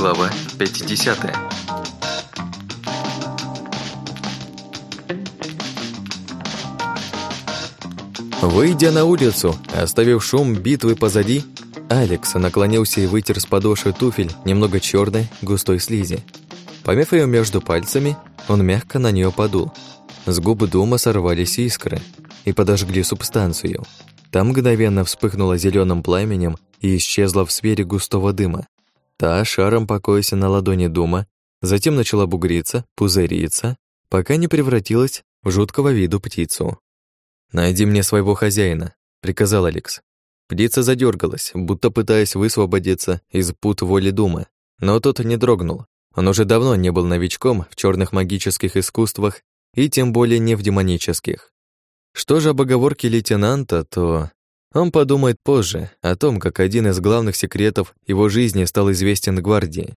Глава 50 Выйдя на улицу, оставив шум битвы позади, Алекс наклонился и вытер с подошвы туфель немного черной густой слизи. Помяв ее между пальцами, он мягко на нее подул. С губы дома сорвались искры и подожгли субстанцию. Там мгновенно вспыхнула зеленым пламенем и исчезла в сфере густого дыма. Та, шаром покоясь на ладони дома, затем начала бугриться, пузыриться, пока не превратилась в жуткого виду птицу. «Найди мне своего хозяина», — приказал Алекс. Птица задергалась, будто пытаясь высвободиться из пут воли Дума, но тот не дрогнул. Он уже давно не был новичком в черных магических искусствах и тем более не в демонических. Что же об оговорке лейтенанта, то он подумает позже о том, как один из главных секретов его жизни стал известен гвардии.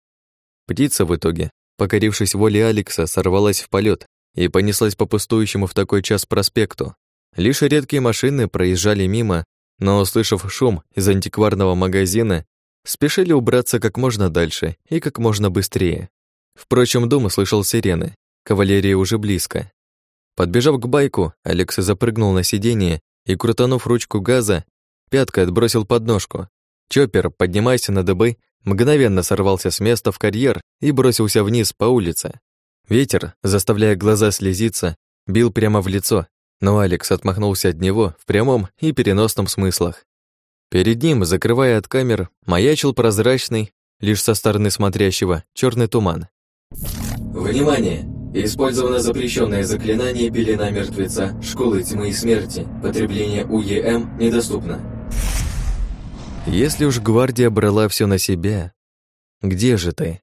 Птица в итоге, покорившись воле Алекса, сорвалась в полет и понеслась по пустующему в такой час проспекту. Лишь редкие машины проезжали мимо, но, услышав шум из антикварного магазина, спешили убраться как можно дальше и как можно быстрее. Впрочем, дом слышал сирены, кавалерия уже близко. Подбежав к байку, Алекс запрыгнул на сиденье и, крутанув ручку газа, пяткой отбросил подножку. Чоппер, поднимаясь на дыбы, мгновенно сорвался с места в карьер и бросился вниз по улице. Ветер, заставляя глаза слезиться, бил прямо в лицо, но Алекс отмахнулся от него в прямом и переносном смыслах. Перед ним, закрывая от камер, маячил прозрачный, лишь со стороны смотрящего, черный туман. «Внимание! Использовано запрещенное заклинание «Пелена мертвеца», «Школы тьмы и смерти». Потребление УЕМ недоступно. Если уж гвардия брала все на себя, где же ты?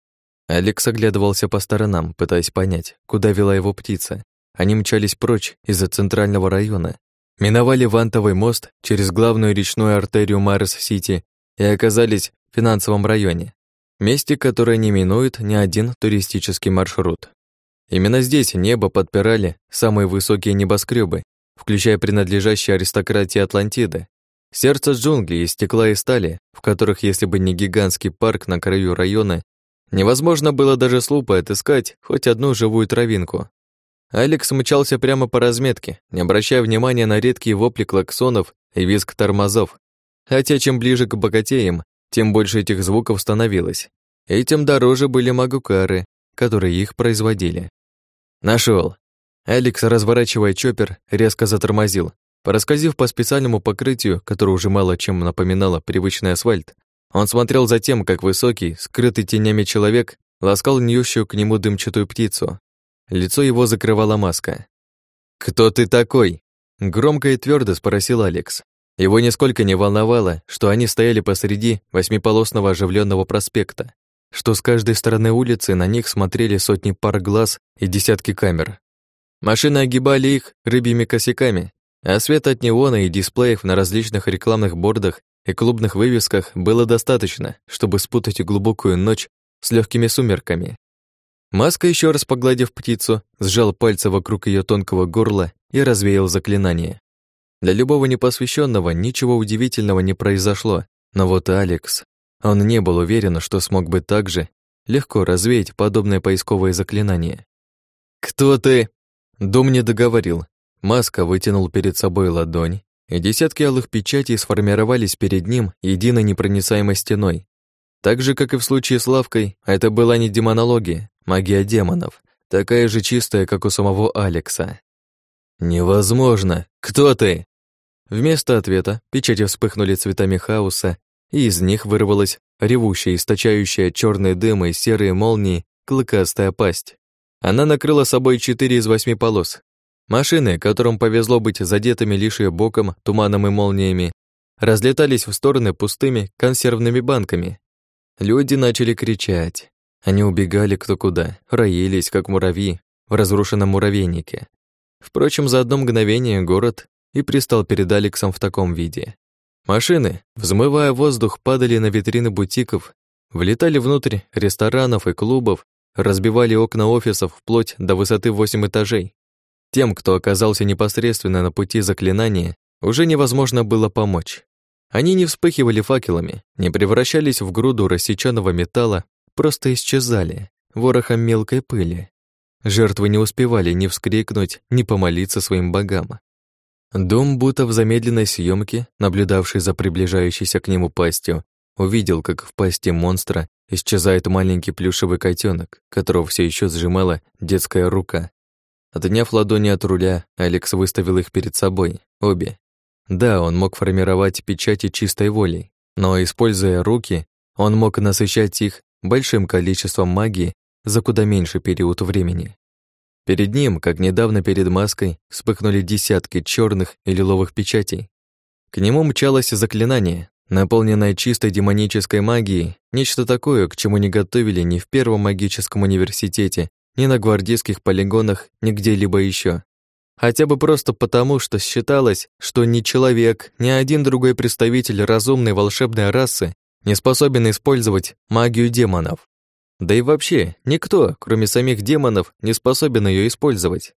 Алекс оглядывался по сторонам, пытаясь понять, куда вела его птица. Они мчались прочь из-за центрального района, миновали Вантовый мост через главную речную артерию Марс-Сити и оказались в финансовом районе, месте, которое не минует ни один туристический маршрут. Именно здесь небо подпирали самые высокие небоскребы, включая принадлежащие аристократии Атлантиды. Сердце джунглей из стекла и стали, в которых, если бы не гигантский парк на краю района, невозможно было даже с лупой отыскать хоть одну живую травинку. Алекс мчался прямо по разметке, не обращая внимания на редкие вопли клаксонов и визг тормозов. Хотя чем ближе к богатеям, тем больше этих звуков становилось. И тем дороже были магукары, которые их производили. Нашел. Алекс, разворачивая чоппер, резко затормозил. Пораскользив по специальному покрытию, которое уже мало чем напоминало привычный асфальт, он смотрел за тем, как высокий, скрытый тенями человек ласкал ньющую к нему дымчатую птицу. Лицо его закрывала маска. «Кто ты такой?» Громко и твердо спросил Алекс. Его нисколько не волновало, что они стояли посреди восьмиполосного оживленного проспекта, что с каждой стороны улицы на них смотрели сотни пар глаз и десятки камер. Машины огибали их рыбьими косяками, а свет от неона и дисплеев на различных рекламных бордах и клубных вывесках было достаточно, чтобы спутать глубокую ночь с легкими сумерками. Маска, еще раз погладив птицу, сжал пальцы вокруг ее тонкого горла и развеял заклинание. Для любого непосвященного ничего удивительного не произошло, но вот Алекс, он не был уверен, что смог бы так же легко развеять подобное поисковое заклинание. «Кто ты?» Дом не договорил. Маска вытянул перед собой ладонь, и десятки алых печатей сформировались перед ним единой непроницаемой стеной. Так же, как и в случае с Лавкой, это была не демонология, магия демонов, такая же чистая, как у самого Алекса. «Невозможно! Кто ты?» Вместо ответа печати вспыхнули цветами хаоса, и из них вырвалась ревущая, источающая черные дымы и серые молнии клыкастая пасть. Она накрыла собой четыре из восьми полос. Машины, которым повезло быть задетыми лишь ее боком, туманом и молниями, разлетались в стороны пустыми консервными банками. Люди начали кричать. Они убегали кто куда, роились, как муравьи, в разрушенном муравейнике. Впрочем, за одно мгновение город и пристал перед Алексом в таком виде. Машины, взмывая воздух, падали на витрины бутиков, влетали внутрь ресторанов и клубов, разбивали окна офисов вплоть до высоты 8 этажей. Тем, кто оказался непосредственно на пути заклинания, уже невозможно было помочь. Они не вспыхивали факелами, не превращались в груду рассеченного металла, просто исчезали, ворохом мелкой пыли. Жертвы не успевали ни вскрикнуть, ни помолиться своим богам. Дом будто в замедленной съемке, наблюдавший за приближающейся к нему пастью, увидел, как в пасти монстра исчезает маленький плюшевый котенок, которого все еще сжимала детская рука. Отняв ладони от руля, Алекс выставил их перед собой, обе. Да, он мог формировать печати чистой волей, но, используя руки, он мог насыщать их большим количеством магии за куда меньший период времени. Перед ним, как недавно перед маской, вспыхнули десятки черных и лиловых печатей. К нему мчалось заклинание, наполненное чистой демонической магией, нечто такое, к чему не готовили ни в Первом магическом университете, ни на гвардейских полигонах, ни где-либо еще. Хотя бы просто потому, что считалось, что ни человек, ни один другой представитель разумной волшебной расы не способен использовать магию демонов. Да и вообще, никто, кроме самих демонов, не способен ее использовать.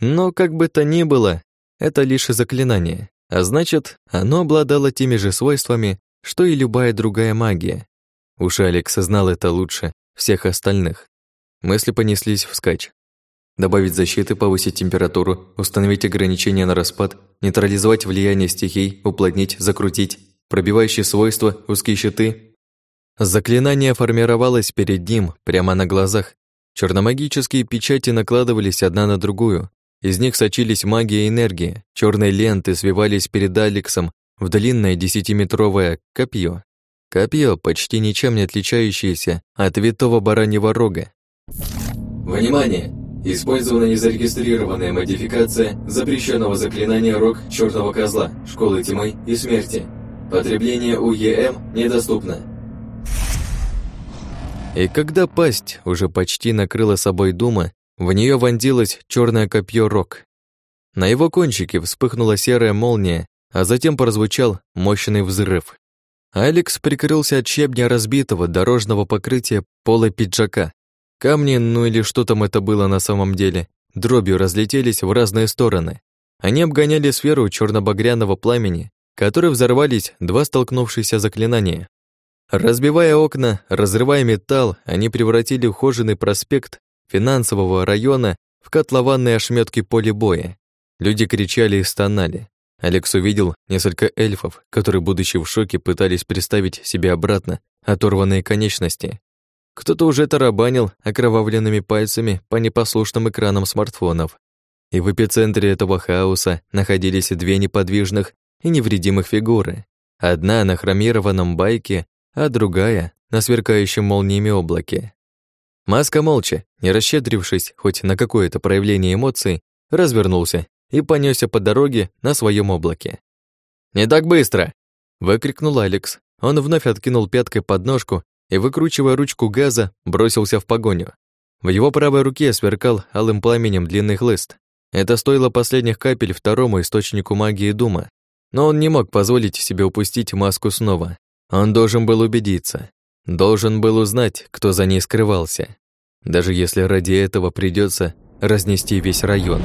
Но как бы то ни было, это лишь заклинание, а значит, оно обладало теми же свойствами, что и любая другая магия. Уж Алекс знал это лучше всех остальных. Мысли понеслись вскачь. Добавить защиты, повысить температуру, установить ограничения на распад, нейтрализовать влияние стихий, уплотнить, закрутить, пробивающие свойства, узкие щиты, Заклинание формировалось перед ним, прямо на глазах. Черномагические печати накладывались одна на другую. Из них сочились магия и энергия. Черные ленты свивались перед Алексом в длинное десятиметровое копье. Копье, почти ничем не отличающееся от витого бараньего рога. Внимание! Использована незарегистрированная модификация запрещенного заклинания Рог Черного Козла, Школы Тьмы и Смерти. Потребление УЕМ недоступно. И когда пасть уже почти накрыла собой дума, в нее вонзилось черное копье рок. На его кончике вспыхнула серая молния, а затем прозвучал мощный взрыв. Алекс прикрылся от щебня разбитого дорожного покрытия пола пиджака. Камни, ну или что там это было на самом деле, дробью разлетелись в разные стороны. Они обгоняли сферу черно-багряного пламени, которые взорвались два столкнувшиеся заклинания. Разбивая окна, разрывая металл, они превратили ухоженный проспект финансового района в котлованные ошметки поля боя. Люди кричали и стонали. Алекс увидел несколько эльфов, которые, будучи в шоке, пытались приставить себе обратно оторванные конечности. Кто-то уже тарабанил окровавленными пальцами по непослушным экранам смартфонов. И в эпицентре этого хаоса находились две неподвижных и невредимых фигуры. Одна на хромированном байке, а другая — на сверкающем молниями облаке. Маска молча, не расщедрившись хоть на какое-то проявление эмоций, развернулся и понесся по дороге на своем облаке. «Не так быстро!» — выкрикнул Алекс. Он вновь откинул пяткой подножку и, выкручивая ручку газа, бросился в погоню. В его правой руке сверкал алым пламенем длинный хлыст. Это стоило последних капель второму источнику магии Дума, но он не мог позволить себе упустить маску снова. Он должен был убедиться, должен был узнать, кто за ней скрывался, даже если ради этого придется разнести весь район.